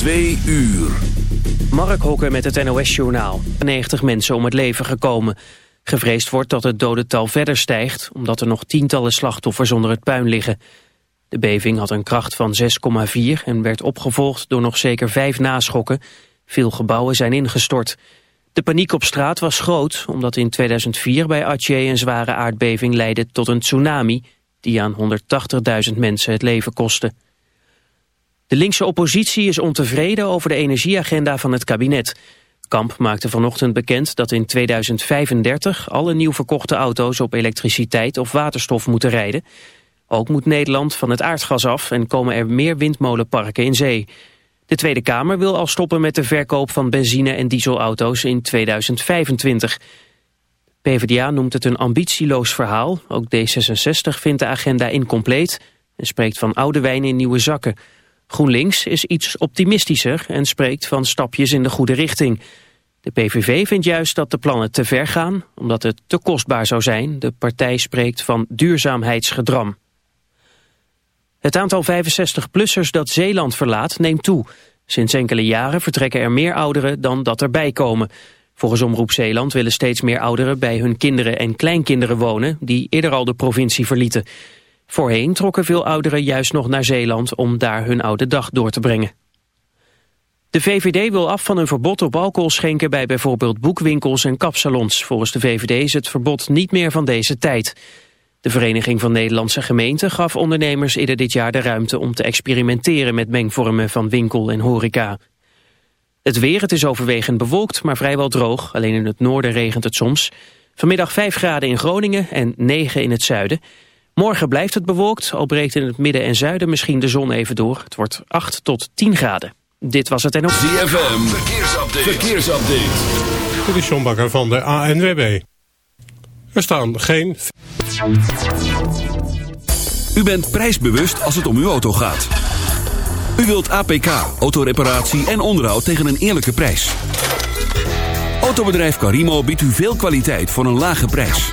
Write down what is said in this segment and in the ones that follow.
Twee uur. Mark Hokker met het NOS-journaal. 90 mensen om het leven gekomen. Gevreesd wordt dat het dodental verder stijgt... omdat er nog tientallen slachtoffers onder het puin liggen. De beving had een kracht van 6,4 en werd opgevolgd door nog zeker vijf naschokken. Veel gebouwen zijn ingestort. De paniek op straat was groot, omdat in 2004 bij Aceh een zware aardbeving leidde tot een tsunami... die aan 180.000 mensen het leven kostte. De linkse oppositie is ontevreden over de energieagenda van het kabinet. Kamp maakte vanochtend bekend dat in 2035 alle nieuw verkochte auto's op elektriciteit of waterstof moeten rijden. Ook moet Nederland van het aardgas af en komen er meer windmolenparken in zee. De Tweede Kamer wil al stoppen met de verkoop van benzine- en dieselauto's in 2025. PvdA noemt het een ambitieloos verhaal. Ook D66 vindt de agenda incompleet en spreekt van oude wijn in nieuwe zakken. GroenLinks is iets optimistischer en spreekt van stapjes in de goede richting. De PVV vindt juist dat de plannen te ver gaan, omdat het te kostbaar zou zijn. De partij spreekt van duurzaamheidsgedram. Het aantal 65-plussers dat Zeeland verlaat neemt toe. Sinds enkele jaren vertrekken er meer ouderen dan dat erbij komen. Volgens Omroep Zeeland willen steeds meer ouderen bij hun kinderen en kleinkinderen wonen... die eerder al de provincie verlieten. Voorheen trokken veel ouderen juist nog naar Zeeland om daar hun oude dag door te brengen. De VVD wil af van een verbod op alcohol schenken bij bijvoorbeeld boekwinkels en kapsalons. Volgens de VVD is het verbod niet meer van deze tijd. De Vereniging van Nederlandse Gemeenten gaf ondernemers eerder dit jaar de ruimte om te experimenteren met mengvormen van winkel en horeca. Het weer, het is overwegend bewolkt, maar vrijwel droog. Alleen in het noorden regent het soms. Vanmiddag 5 graden in Groningen en 9 in het zuiden. Morgen blijft het bewolkt, al breekt in het midden en zuiden misschien de zon even door. Het wordt 8 tot 10 graden. Dit was het en ook. ZFM, verkeersupdate. verkeersupdate. Dit is John Bakker van de ANWB. Er staan geen... U bent prijsbewust als het om uw auto gaat. U wilt APK, autoreparatie en onderhoud tegen een eerlijke prijs. Autobedrijf Carimo biedt u veel kwaliteit voor een lage prijs.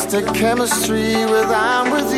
Instant chemistry with I'm with you.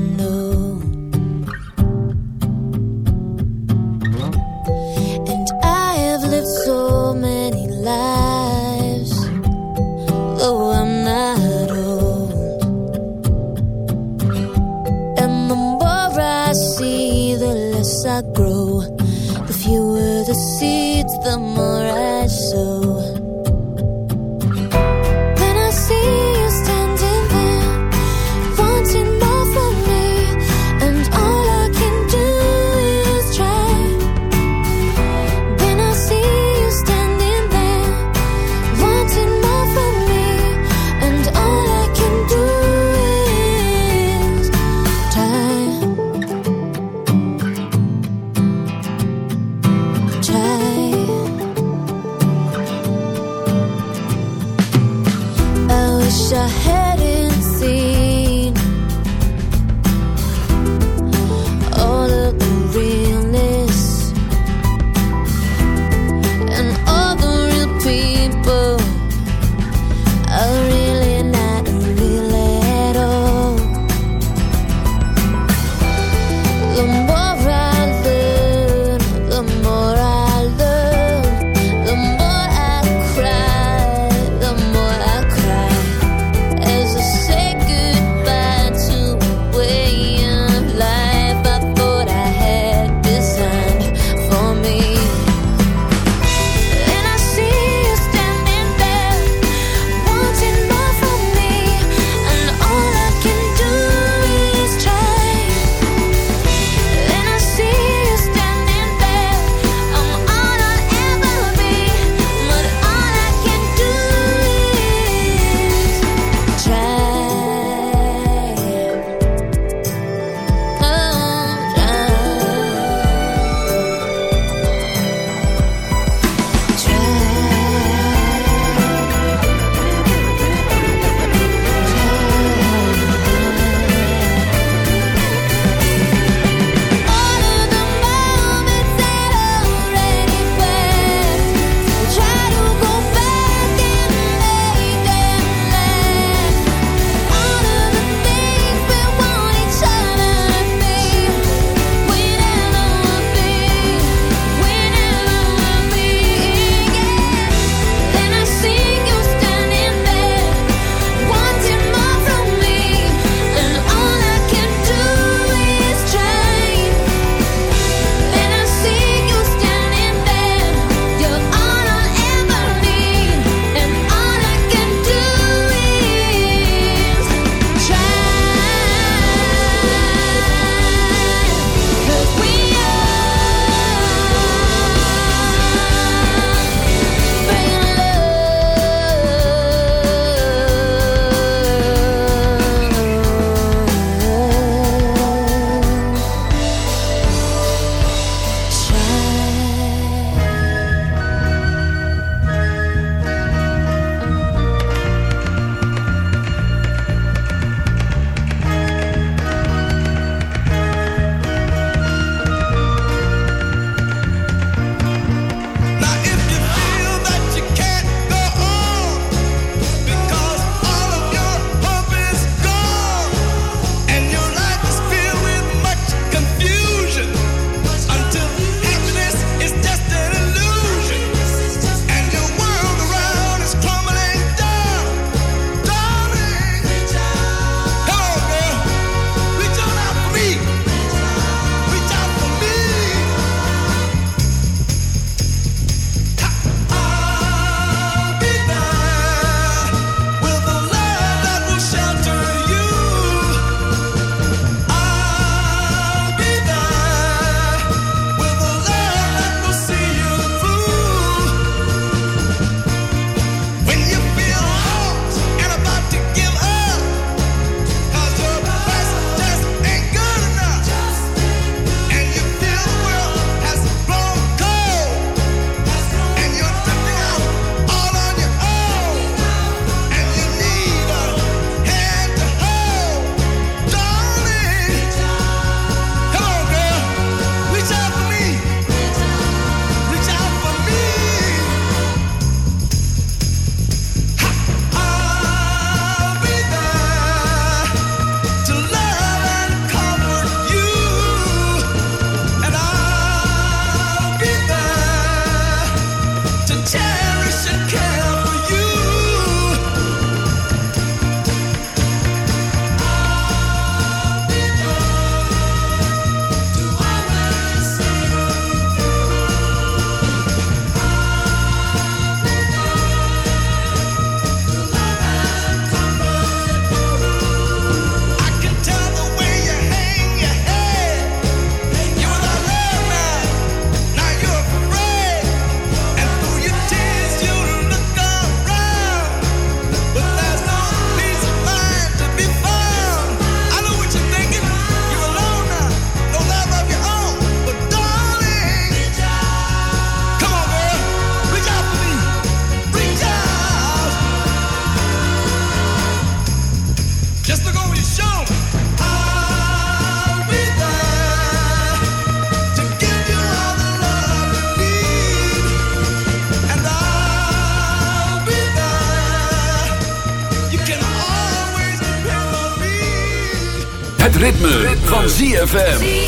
ZFM.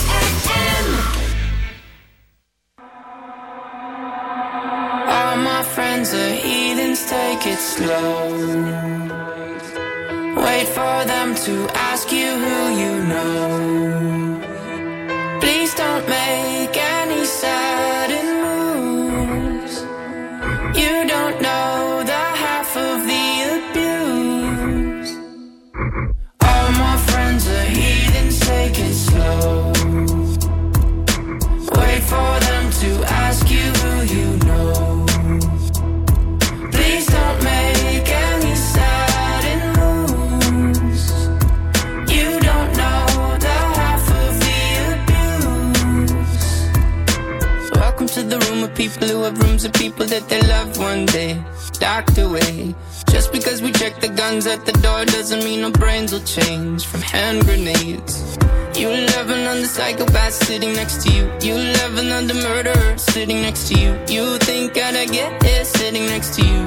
at the door doesn't mean our brains will change from hand grenades. You love another psychopath sitting next to you. You love another murderer sitting next to you. You think I'd get here sitting next to you.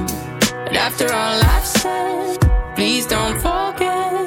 But after all I've said, please don't forget.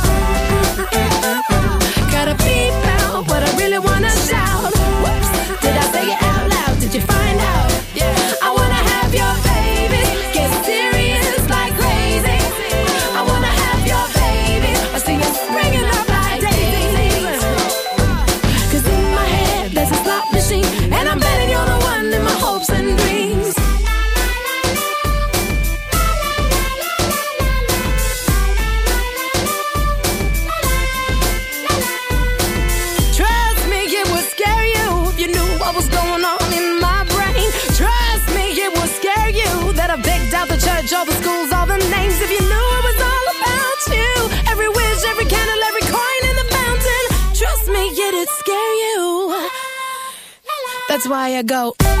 fire go.